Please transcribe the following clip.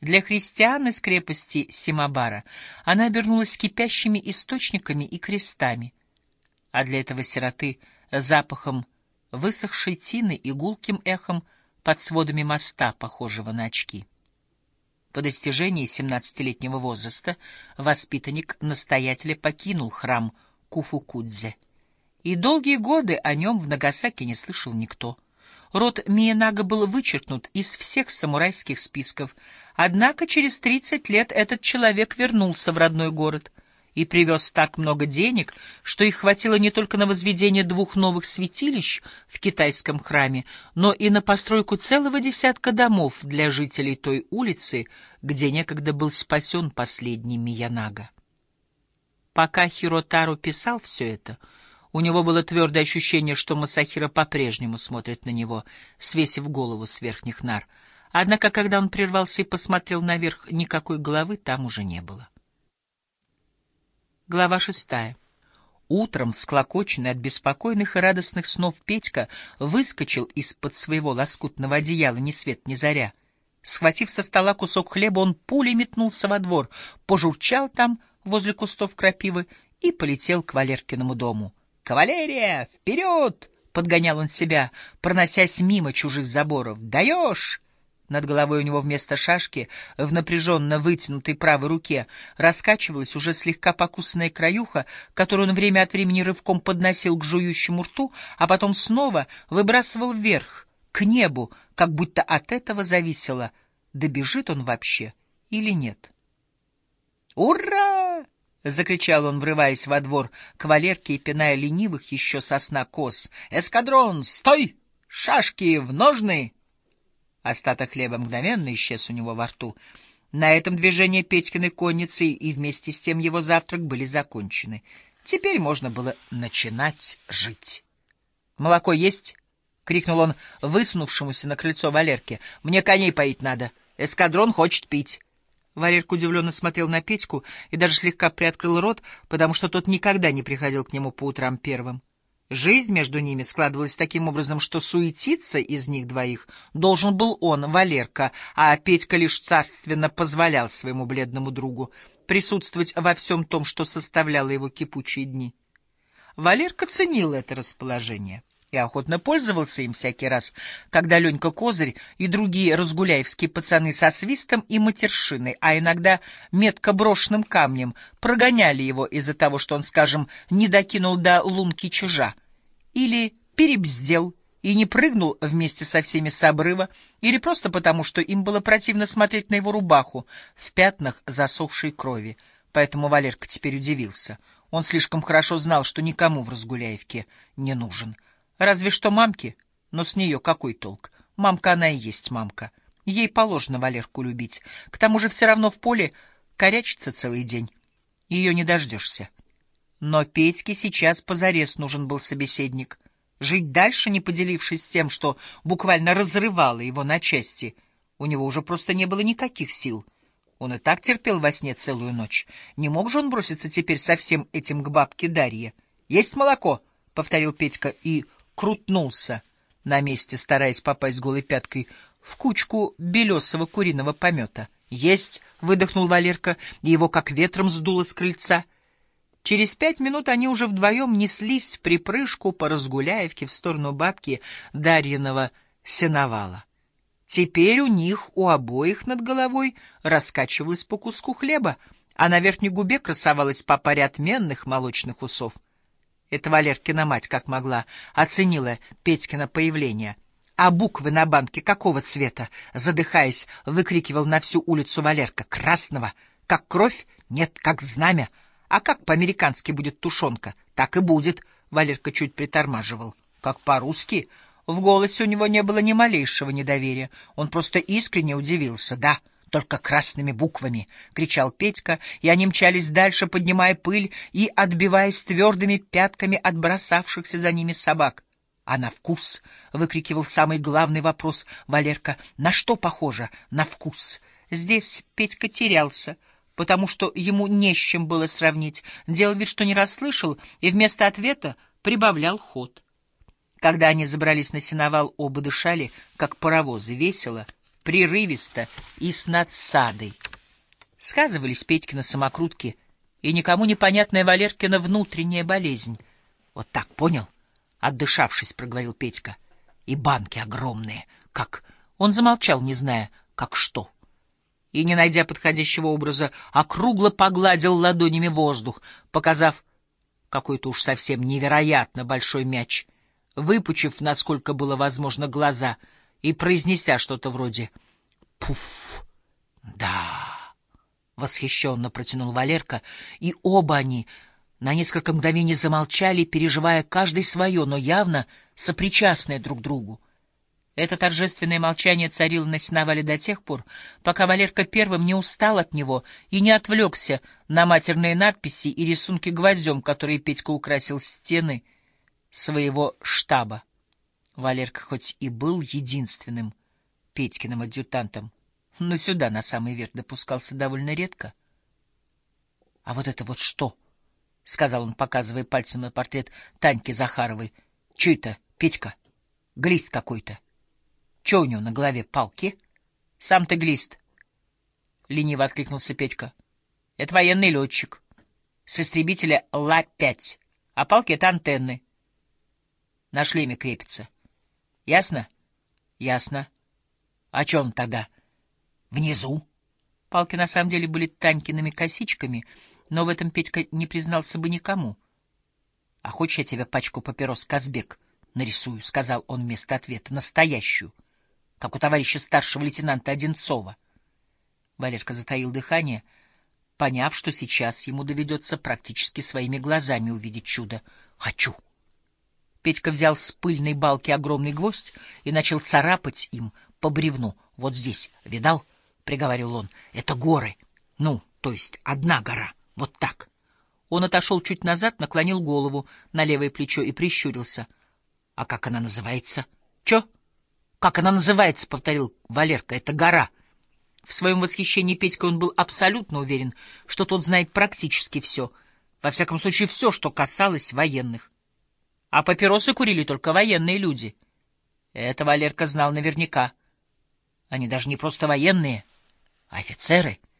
Для христиан из крепости Симабара она обернулась кипящими источниками и крестами, а для этого сироты — запахом высохшей тины и гулким эхом под сводами моста, похожего на очки. По достижении семнадцатилетнего возраста воспитанник настоятеля покинул храм Куфукудзе, и долгие годы о нем в Нагасаки не слышал никто — Род Миенага был вычеркнут из всех самурайских списков, однако через 30 лет этот человек вернулся в родной город и привез так много денег, что их хватило не только на возведение двух новых святилищ в китайском храме, но и на постройку целого десятка домов для жителей той улицы, где некогда был спасен последний Миянага. Пока Хиротару писал все это, у него было твердое ощущение, что Масахира по-прежнему смотрит на него, свесив голову с верхних нар. Однако, когда он прервался и посмотрел наверх, никакой головы там уже не было. Глава шестая. Утром, склокоченный от беспокойных и радостных снов, Петька выскочил из-под своего лоскутного одеяла ни свет ни заря. Схватив со стола кусок хлеба, он пулей метнулся во двор, пожурчал там возле кустов крапивы и полетел к Валеркиному дому. «Кавалерия! Вперед!» — подгонял он себя, проносясь мимо чужих заборов. «Даешь!» Над головой у него вместо шашки в напряженно вытянутой правой руке раскачивалась уже слегка покусанная краюха, которую он время от времени рывком подносил к жующему рту, а потом снова выбрасывал вверх, к небу, как будто от этого зависело, добежит он вообще или нет. «Ура!» — закричал он, врываясь во двор к Валерке и пиная ленивых еще сосна коз. «Эскадрон, стой! Шашки в ножны!» Остаток хлеба мгновенно исчез у него во рту. На этом движение Петькиной конницы и вместе с тем его завтрак были закончены. Теперь можно было начинать жить. «Молоко есть?» — крикнул он высунувшемуся на крыльцо Валерке. «Мне коней поить надо. Эскадрон хочет пить». Валерка удивленно смотрел на Петьку и даже слегка приоткрыл рот, потому что тот никогда не приходил к нему по утрам первым. Жизнь между ними складывалась таким образом, что суетиться из них двоих должен был он, Валерка, а Петька лишь царственно позволял своему бледному другу присутствовать во всем том, что составляло его кипучие дни. Валерка ценил это расположение и охотно пользовался им всякий раз, когда Ленька Козырь и другие разгуляевские пацаны со свистом и матершиной, а иногда метко брошенным камнем, прогоняли его из-за того, что он, скажем, не докинул до лунки чужа, или перебздел и не прыгнул вместе со всеми с обрыва, или просто потому, что им было противно смотреть на его рубаху в пятнах засохшей крови. Поэтому Валерка теперь удивился. Он слишком хорошо знал, что никому в Разгуляевке не нужен — Разве что мамке, но с нее какой толк? Мамка она и есть мамка. Ей положено Валерку любить. К тому же все равно в поле корячится целый день. Ее не дождешься. Но Петьке сейчас позарез нужен был собеседник. Жить дальше, не поделившись тем, что буквально разрывало его на части, у него уже просто не было никаких сил. Он и так терпел во сне целую ночь. Не мог же он броситься теперь со всем этим к бабке Дарье. «Есть молоко!» — повторил Петька и крутнулся на месте, стараясь попасть голой пяткой в кучку белесого куриного помета. «Есть!» — выдохнул Валерка, и его как ветром сдуло с крыльца. Через пять минут они уже вдвоем неслись в припрыжку по Разгуляевке в сторону бабки Дарьиного сеновала. Теперь у них, у обоих над головой, раскачивалось по куску хлеба, а на верхней губе красовалась по паре отменных молочных усов — это Валеркина мать как могла оценила Петькино появление. А буквы на банке какого цвета? Задыхаясь, выкрикивал на всю улицу Валерка. Красного. Как кровь? Нет, как знамя. А как по-американски будет тушенка? Так и будет. Валерка чуть притормаживал. Как по-русски? В голосе у него не было ни малейшего недоверия. Он просто искренне удивился. Да, — только красными буквами, — кричал Петька, и они мчались дальше, поднимая пыль и отбиваясь твердыми пятками от бросавшихся за ними собак. — А на вкус? — выкрикивал самый главный вопрос Валерка. — На что похоже? На вкус. Здесь Петька терялся, потому что ему не с чем было сравнить, делал вид, что не расслышал, и вместо ответа прибавлял ход. Когда они забрались на сеновал, оба дышали, как паровозы, весело — прерывисто и с надсадой. Сказывались Петькина самокрутки и никому непонятная Валеркина внутренняя болезнь. Вот так, понял? Отдышавшись, проговорил Петька. И банки огромные, как... Он замолчал, не зная, как что. И, не найдя подходящего образа, округло погладил ладонями воздух, показав какой-то уж совсем невероятно большой мяч, выпучив, насколько было возможно, глаза и произнеся что-то вроде «Пуф! Да!» Восхищенно протянул Валерка, и оба они на несколько мгновений замолчали, переживая каждый свое, но явно сопричастное друг другу. Это торжественное молчание царило на сеновале до тех пор, пока Валерка первым не устал от него и не отвлекся на матерные надписи и рисунки гвоздем, которые Петька украсил стены своего штаба. Валерка хоть и был единственным Петькиным адъютантом, но сюда, на самый верх, допускался довольно редко. — А вот это вот что? — сказал он, показывая пальцем на портрет Таньки Захаровой. — Че это, Петька? Глист какой-то. — Че у него на голове, палки? — Сам ты глист. — лениво откликнулся Петька. — Это военный летчик. С истребителя Ла-5, а палки — это антенны. На шлеме крепится. Ясно? — Ясно. — О чем тогда? — Внизу. Палки на самом деле были Танькиными косичками, но в этом Петька не признался бы никому. — А хочешь, я тебе пачку папирос Казбек нарисую? — сказал он вместо ответа. — Настоящую, как у товарища старшего лейтенанта Одинцова. Валерка затаил дыхание, поняв, что сейчас ему доведется практически своими глазами увидеть чудо. — Хочу! Петька взял с пыльной балки огромный гвоздь и начал царапать им по бревну. Вот здесь, видал? — приговорил он. — Это горы. Ну, то есть одна гора. Вот так. Он отошел чуть назад, наклонил голову на левое плечо и прищурился. — А как она называется? — Чё? — Как она называется? — повторил Валерка. — Это гора. В своем восхищении Петька он был абсолютно уверен, что тот знает практически все. Во всяком случае, все, что касалось военных. А папиросы курили только военные люди. Это Валерка знал наверняка. Они даже не просто военные — Офицеры?